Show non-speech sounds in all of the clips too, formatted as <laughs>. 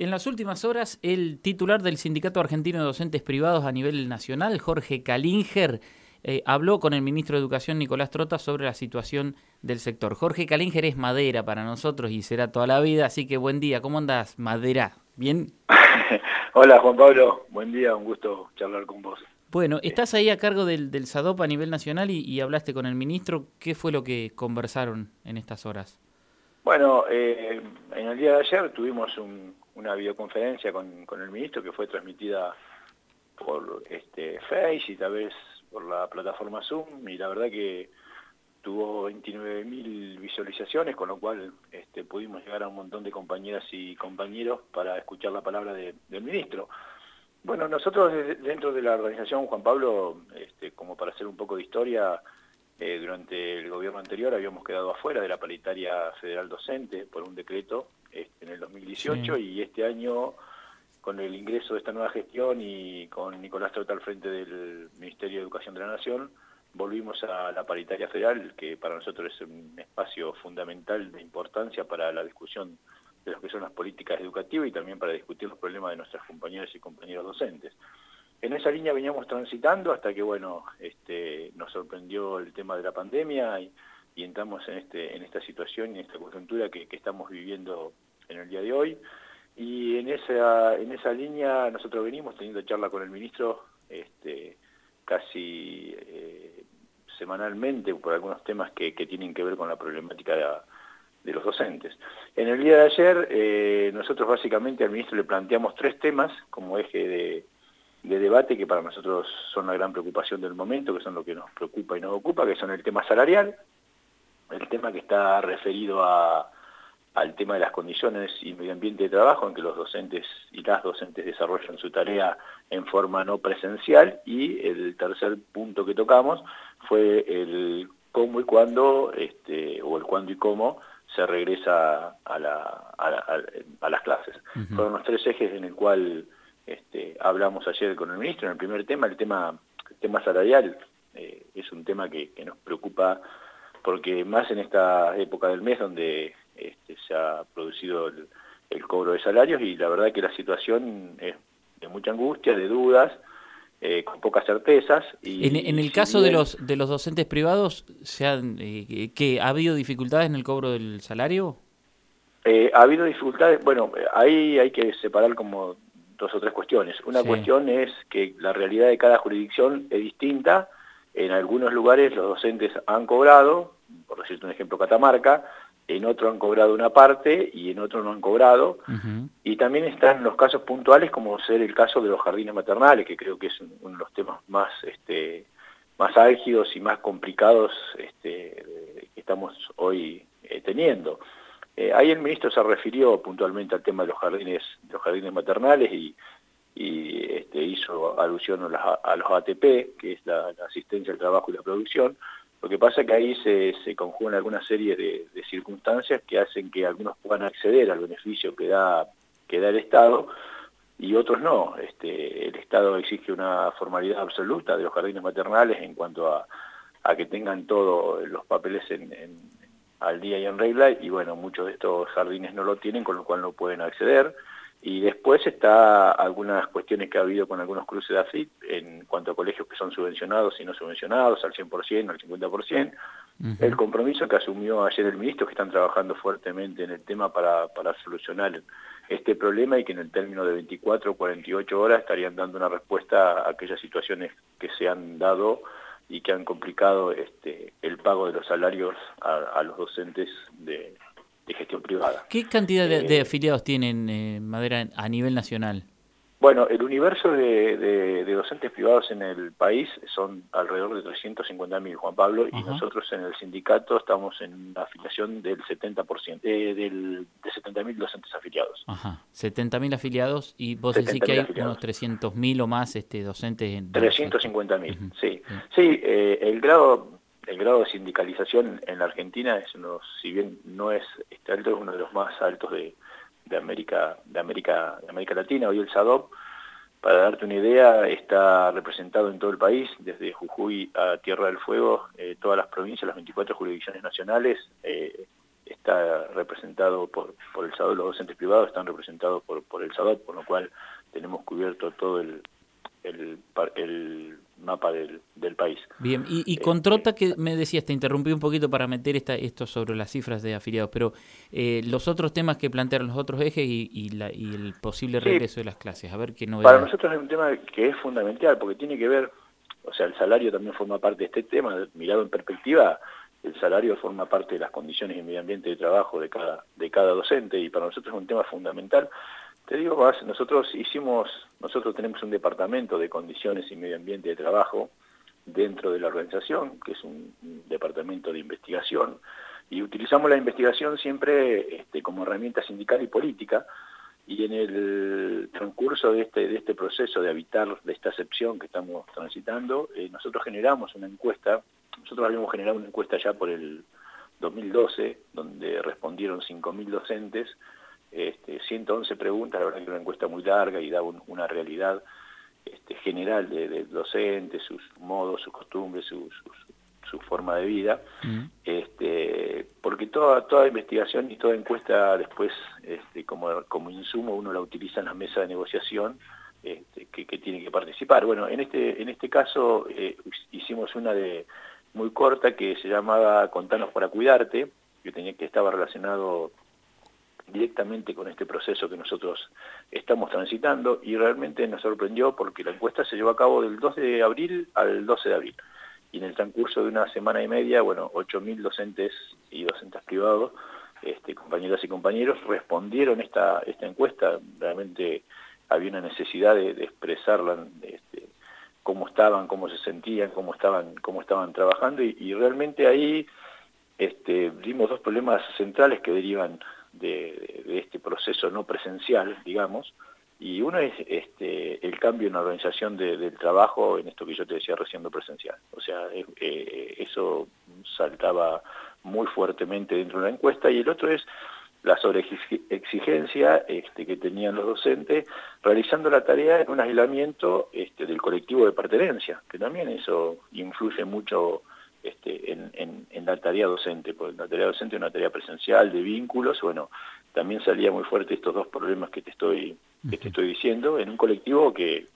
En las últimas horas, el titular del Sindicato Argentino de Docentes Privados a nivel nacional, Jorge Kalinger, eh, habló con el ministro de Educación, Nicolás Trota, sobre la situación del sector. Jorge Kalinger es madera para nosotros y será toda la vida, así que buen día. ¿Cómo andas, madera? ¿Bien? <laughs> Hola, Juan Pablo. Buen día, un gusto charlar con vos. Bueno, estás ahí a cargo del, del SADOP a nivel nacional y, y hablaste con el ministro. ¿Qué fue lo que conversaron en estas horas? Bueno, eh, en el día de ayer tuvimos una videoconferencia con, el ministro que fue transmitida por este Face y tal vez por la plataforma Zoom y la verdad que tuvo 29.000 visualizaciones, con lo cual este, pudimos llegar a un montón de compañeras y compañeros para escuchar la palabra del ministro. Bueno, nosotros dentro de la organización, Juan Pablo, este, como para hacer un poco de historia, eh, durante el gobierno anterior habíamos quedado afuera de la paritaria federal docente por un decreto en el 2018 y este año con el ingreso de esta nueva gestión y con Nicolás Trota al frente del Ministerio de Educación de la Nación, volvimos a la paritaria federal, que para nosotros es un espacio fundamental de importancia para la discusión de lo que son las políticas educativas y también para discutir los problemas de nuestras compañeras y compañeros docentes. En esa línea veníamos transitando hasta que, bueno, este, nos sorprendió el tema de la pandemia y, entramos en, este, en esta situación y en esta coyuntura que, estamos viviendo en el día de hoy. Y en esa, en esa línea nosotros venimos teniendo charla con el ministro este, casi eh, semanalmente por algunos temas que, tienen que ver con la problemática de, los docentes. En el día de ayer eh, nosotros básicamente al ministro le planteamos tres temas como eje de de debate que para nosotros son la gran preocupación del momento, que son lo que nos preocupa y nos ocupa, que son el tema salarial, el tema que está referido a, al tema de las condiciones y medio ambiente de trabajo, en que los docentes y las docentes desarrollan su tarea en forma no presencial, y el tercer punto que tocamos fue el cómo y cuándo, este, o el cuándo y cómo se regresa a, la, a, las clases. Fueron los tres ejes en el cual este, hablamos ayer con el ministro en el primer tema, el tema, tema salarial eh, es un tema que, nos preocupa porque más en esta época del mes donde este, se ha producido el, cobro de salarios y la verdad que la situación es de mucha angustia, de dudas, eh, con pocas certezas. Y, en, el caso de los de los docentes privados, ¿se han, eh, ¿ha habido dificultades en el cobro del salario? ha habido dificultades, bueno, ahí hay que separar como dos o tres cuestiones. Una cuestión es que la realidad de cada jurisdicción es distinta. En algunos lugares los docentes han cobrado, por decirte un ejemplo Catamarca, en otro han cobrado una parte y en otro no han cobrado. Y también están los casos puntuales como ser el caso de los jardines maternales, que creo que es uno de los temas más, este, más álgidos y más complicados este, que estamos hoy eh, teniendo. Eh, ahí el ministro se refirió puntualmente al tema de los jardines, los jardines maternales y, este, hizo alusión a, los ATP, que es la, asistencia al trabajo y la producción. Lo que pasa es que ahí se, conjugan alguna serie de, circunstancias que hacen que algunos puedan acceder al beneficio que da, el Estado y otros no. Este, el Estado exige una formalidad absoluta de los jardines maternales en cuanto a, que tengan todos los papeles al día y en regla, y bueno, muchos de estos jardines no lo tienen, con lo cual no pueden acceder. Y después está algunas cuestiones que ha habido con algunos cruces de AFIT en cuanto a colegios que son subvencionados y no subvencionados, al 100%, al 50%. El compromiso que asumió ayer el ministro, que están trabajando fuertemente en el tema para, para solucionar este problema y que en el término de 24 o 48 horas estarían dando una respuesta a aquellas situaciones que se han dado y que han complicado este, el pago de los salarios a, los docentes de, gestión privada. ¿Qué cantidad de, eh, afiliados tienen eh, Madera a nivel nacional? Bueno, el universo de, docentes privados en el país son alrededor de 350.000, Juan Pablo, y nosotros en el sindicato estamos en una afiliación del 70%, eh, del, de 70.000 docentes afiliados. Ajá, 70.000 afiliados, y vos decís que hay unos 300.000 o más este, docentes. En 350.000, sí. Sí, eh, el grado el grado de sindicalización en la Argentina es uno, si bien no es este alto, es uno de los más altos de, América, de América, de América Latina. Hoy el SADOP, para darte una idea, está representado en todo el país, desde Jujuy a Tierra del Fuego, eh, todas las provincias, las 24 jurisdicciones nacionales, eh, está representado por, el SADOT, los docentes privados están representados por, el SADOT, por lo cual tenemos cubierto todo el, el, el mapa del, del, país. Bien, y, y con Trota, que me decías, te interrumpí un poquito para meter esta, esto sobre las cifras de afiliados, pero eh, los otros temas que plantearon los otros ejes y, y, la, y el posible regreso sí. de las clases, a ver qué novedades. Para nosotros es un tema que es fundamental, porque tiene que ver, o sea, el salario también forma parte de este tema, mirado en perspectiva, el salario forma parte de las condiciones y medio ambiente de trabajo de cada, de cada docente, y para nosotros es un tema fundamental, te digo nosotros hicimos, nosotros tenemos un departamento de condiciones y medio ambiente de trabajo dentro de la organización, que es un, un departamento de investigación, y utilizamos la investigación siempre este, como herramienta sindical y política, y en el transcurso de este, de este proceso de habitar de esta excepción que estamos transitando, eh, nosotros generamos una encuesta, nosotros habíamos generado una encuesta ya por el 2012, donde respondieron 5.000 docentes, este, 111 preguntas, la verdad que era una encuesta muy larga y da un, una realidad este, general del de docente, sus modos, sus costumbres, su, su, su forma de vida, mm. este, porque toda, toda investigación y toda encuesta después este, como, como insumo uno la utiliza en la mesa de negociación este, que, que, tiene que participar. Bueno, en este, en este caso eh, hicimos una de muy corta que se llamaba Contanos para cuidarte, que, tenía, que estaba relacionado directamente con este proceso que nosotros estamos transitando y realmente nos sorprendió porque la encuesta se llevó a cabo del 2 de abril al 12 de abril. Y en el transcurso de una semana y media, bueno, 8.000 docentes y docentes privados, este, compañeras y compañeros, respondieron esta, esta encuesta, realmente había una necesidad de, de expresarla, este, cómo estaban, cómo se sentían, cómo estaban, cómo estaban trabajando. Y, realmente ahí este, vimos dos problemas centrales que derivan de, de, este proceso no presencial, digamos, y uno es este, el cambio en la organización de, del trabajo en esto que yo te decía recién no presencial. O sea, eh, eso saltaba muy fuertemente dentro de la encuesta y el otro es la sobreexigencia este, que tenían los docentes realizando la tarea en un aislamiento este, del colectivo de pertenencia, que también eso influye mucho este, en, en, en, la tarea docente, porque la tarea docente es una tarea presencial, de vínculos, bueno, también salía muy fuerte estos dos problemas que te estoy, que te estoy diciendo, en un colectivo que,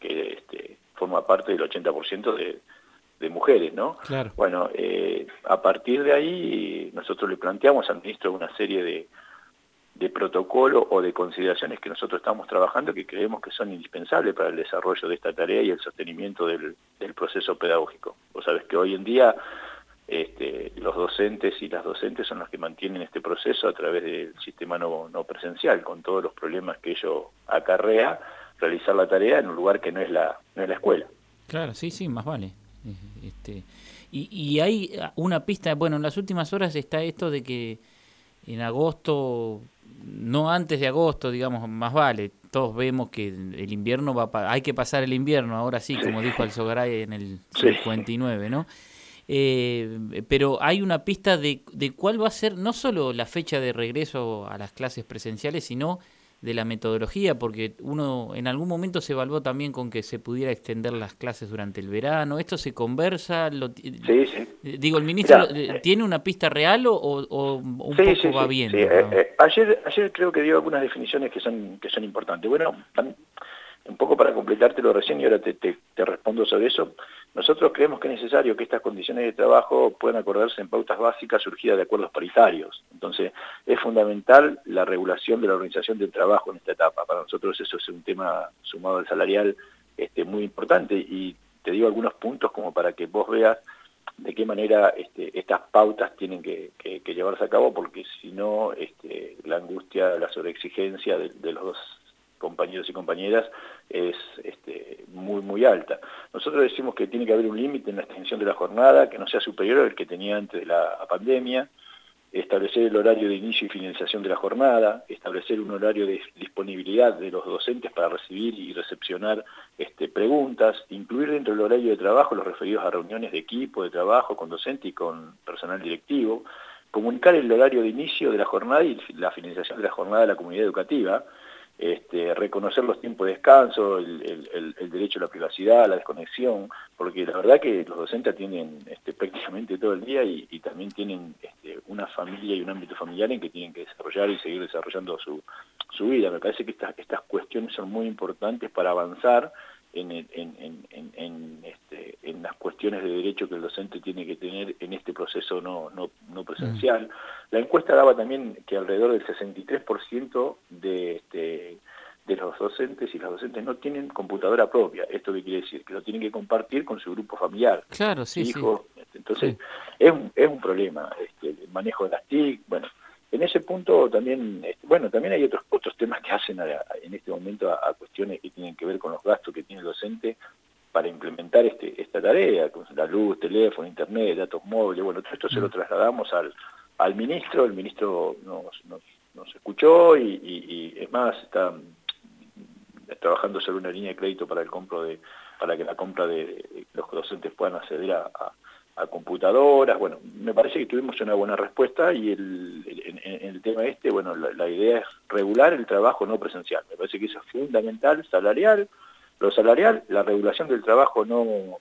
que este, forma parte del 80% de, de mujeres, ¿no? Claro. Bueno, eh, a partir de ahí nosotros le planteamos al ministro una serie de, de protocolo o de consideraciones que nosotros estamos trabajando que creemos que son indispensables para el desarrollo de esta tarea y el sostenimiento del, proceso pedagógico. Vos sabés que hoy en día este, los docentes y las docentes son los que mantienen este proceso a través del sistema no, presencial, con todos los problemas que ello acarrea, realizar la tarea en un lugar que no es la, escuela. Claro, sí, sí, más vale. Este, y, y hay una pista, bueno, en las últimas horas está esto de que en agosto no antes de agosto, digamos, más vale. Todos vemos que el invierno va a, hay que pasar el invierno, ahora sí, como dijo Alzogaray en el sí. 59, ¿no? Eh, pero hay una pista de, de cuál va a ser no solo la fecha de regreso a las clases presenciales, sino de la metodología, porque uno en algún momento se evaluó también con que se pudiera extender las clases durante el verano. ¿Esto se conversa? Lo, sí, sí. Digo, ¿el ministro Mira, tiene una pista real o, o un sí, poco va bien? Eh, eh, ayer, ayer creo que dio algunas definiciones que son, que son importantes. Bueno, un poco para completártelo recién y ahora te, respondo sobre eso. Nosotros creemos que es necesario que estas condiciones de trabajo puedan acordarse en pautas básicas surgidas de acuerdos paritarios. Entonces, es fundamental la regulación de la organización del trabajo en esta etapa. Para nosotros eso es un tema sumado al salarial este, muy importante y te digo algunos puntos como para que vos veas de qué manera este, estas pautas tienen que, llevarse a cabo, porque si no, este, la angustia, la sobreexigencia de los dos compañeros y compañeras es este, muy muy alta. Nosotros decimos que tiene que haber un límite en la extensión de la jornada que no sea superior al que tenía antes de la pandemia, establecer el horario de inicio y finalización de la jornada, establecer un horario de disponibilidad de los docentes para recibir y recepcionar este, preguntas, incluir dentro del horario de trabajo los referidos a reuniones de equipo, de trabajo, con docente y con personal directivo, comunicar el horario de inicio de la jornada y la finalización de la jornada a la comunidad educativa, este, reconocer los tiempos de descanso, el, derecho a la privacidad, a la desconexión, porque la verdad que los docentes tienen este, <laughs> prácticamente todo el día y, también tienen este, una familia y un ámbito familiar en que tienen que desarrollar y seguir desarrollando su, su vida. Me parece que estas, estas cuestiones son muy importantes para avanzar en, este, en, las cuestiones de derecho que el docente tiene que tener en este proceso no, no, no presencial. Mm. La encuesta daba también que alrededor del 63% de, este, de los docentes y las docentes no tienen computadora propia. ¿Esto qué quiere decir? Que lo tienen que compartir con su grupo familiar. Claro, sí, hijo. Entonces, Es, un, es un problema. Este, el manejo de las TIC, bueno, en ese punto también, este, bueno, también hay otros, otros temas que hacen en este momento a, cuestiones que tienen que ver con los gastos que tiene el docente para implementar este, esta tarea, con la luz, teléfono, internet, datos móviles, bueno, todo esto se lo mm. trasladamos al, al ministro, el ministro nos, nos, escuchó y, es más, está trabajando sobre una línea de crédito para el compro de, para que la compra de, los docentes puedan acceder a a computadoras, bueno, me parece que tuvimos una buena respuesta y el, en, el tema este, bueno, la, idea es regular el trabajo no presencial, me parece que eso es fundamental, salarial, lo salarial, la regulación del trabajo no,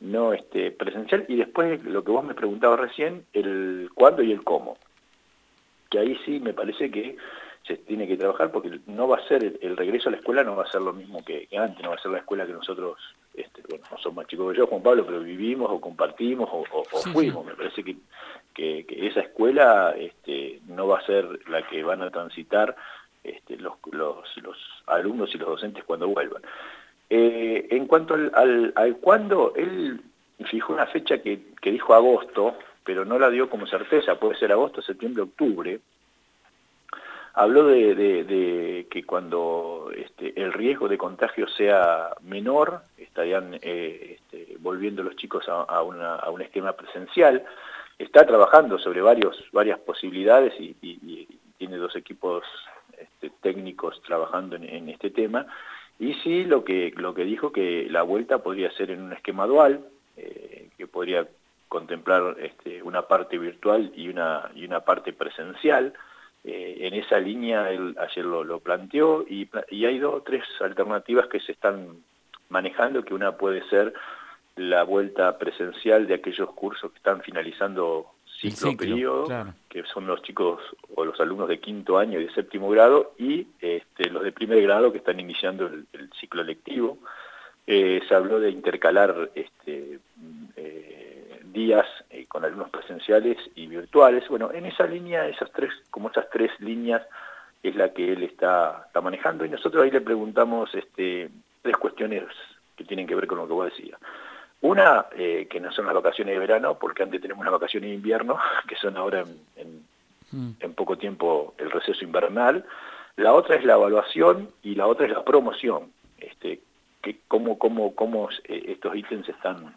no este, presencial. Y después lo que vos me preguntabas recién, el cuándo y el cómo, que ahí sí me parece que se tiene que trabajar porque no va a ser, el, regreso a la escuela no va a ser lo mismo que, antes, no va a ser la escuela que nosotros, este, bueno, no somos más chicos que yo, Juan Pablo, pero vivimos o compartimos o, fuimos. Me parece que, que, esa escuela este, no va a ser la que van a transitar este, los, los, los alumnos y los docentes cuando vuelvan. Eh, en cuanto al, al, al cuándo, él fijó una fecha que, que dijo agosto, pero no la dio como certeza, puede ser agosto, septiembre, octubre, Habló de, que cuando este, el riesgo de contagio sea menor, estarían eh, este, volviendo los chicos a, un esquema presencial. Está trabajando sobre varias posibilidades y, tiene dos equipos este, técnicos trabajando en, este tema. Y sí, lo que, lo que dijo que la vuelta podría ser en un esquema dual, eh, que podría contemplar una parte virtual y una, y una parte presencial, eh, en esa línea él ayer lo, planteó y, hay dos o tres alternativas que se están manejando, que una puede ser la vuelta presencial de aquellos cursos que están finalizando ciclo, periodo, que son los chicos o los alumnos de quinto año y de séptimo grado, y este, los de primer grado que están iniciando el, ciclo lectivo. Eh, se habló de intercalar este, eh, días con alumnos presenciales y virtuales. Bueno, en esa línea, esas tres, como esas tres líneas es la que él está, está manejando y nosotros ahí le preguntamos este, tres cuestiones que tienen que ver con lo que vos decías. Una, eh, que no son las vacaciones de verano, porque antes tenemos las vacaciones de invierno, <laughs> que son ahora en, en, mm. poco tiempo el receso invernal. La otra es la evaluación y la otra es la promoción. Este, que cómo, cómo, cómo eh, estos ítems están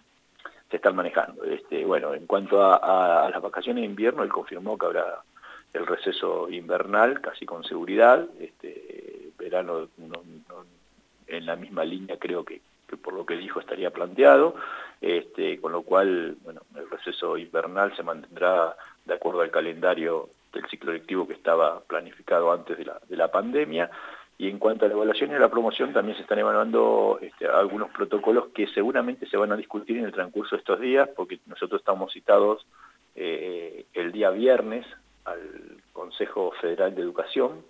se están manejando. Este, bueno, en cuanto a, las vacaciones de invierno, él confirmó que habrá el receso invernal casi con seguridad, este, verano en la misma línea creo que, por lo que dijo estaría planteado, este, con lo cual bueno, el receso invernal se mantendrá de acuerdo al calendario del ciclo lectivo que estaba planificado antes de la, de la pandemia, y en cuanto a la evaluación y a la promoción, también se están evaluando este, algunos protocolos que seguramente se van a discutir en el transcurso de estos días, porque nosotros estamos citados eh, el día viernes al Consejo Federal de Educación,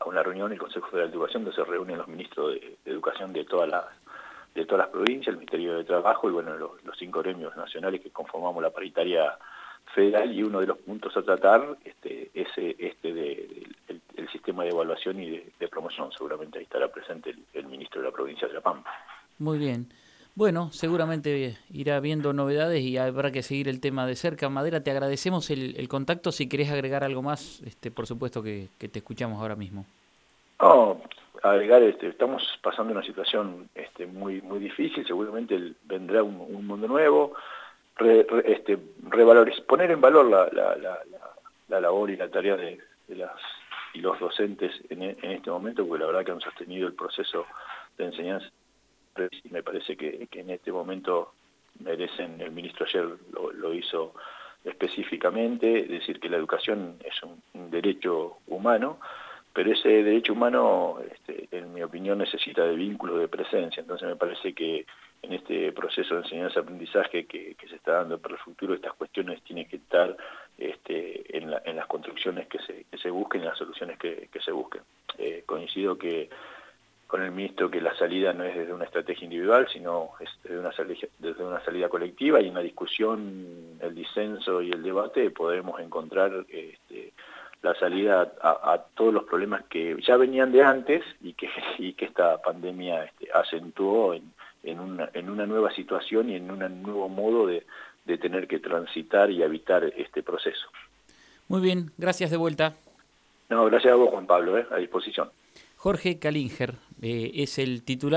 a una reunión del Consejo Federal de Educación donde se reúnen los ministros de, Educación de todas las de todas las provincias, el Ministerio de Trabajo y bueno los, cinco gremios nacionales que conformamos la paritaria federal y uno de los puntos a tratar este, es este de, el sistema de evaluación y de, promoción. Seguramente ahí estará presente el, ministro de la provincia de La Pampa. Muy bien. Bueno, seguramente irá viendo novedades y habrá que seguir el tema de cerca. Madera, te agradecemos el, contacto. Si querés agregar algo más, este, por supuesto que, te escuchamos ahora mismo. No, agregar, este, estamos pasando una situación este, muy muy difícil. Seguramente vendrá un, mundo nuevo. Este, poner en valor la, la, la, la, labor y la tarea de, de las y los docentes en, este momento, porque la verdad que han sostenido el proceso de enseñanza. Y me parece que, en este momento merecen, el ministro ayer lo, hizo específicamente, decir que la educación es un, derecho humano pero ese derecho humano, este, en mi opinión, necesita de vínculos de presencia, entonces me parece que en este proceso de enseñanza-aprendizaje que, se está dando para el futuro, estas cuestiones tienen que estar este, en, las construcciones que se, busquen y las soluciones que, se busquen. Eh, coincido que con el ministro que la salida no es desde una estrategia individual, sino es desde una salida, desde una salida colectiva y en la discusión, el disenso y el debate podemos encontrar este, la salida a, todos los problemas que ya venían de antes y que, <laughs> y que esta pandemia este, acentuó en, en, una, en una nueva situación y en un nuevo modo de, de tener que transitar y habitar este proceso. Muy bien, gracias de vuelta. No, gracias a vos, Juan Pablo, ¿eh? a disposición. Jorge Kalinger eh, es el titular.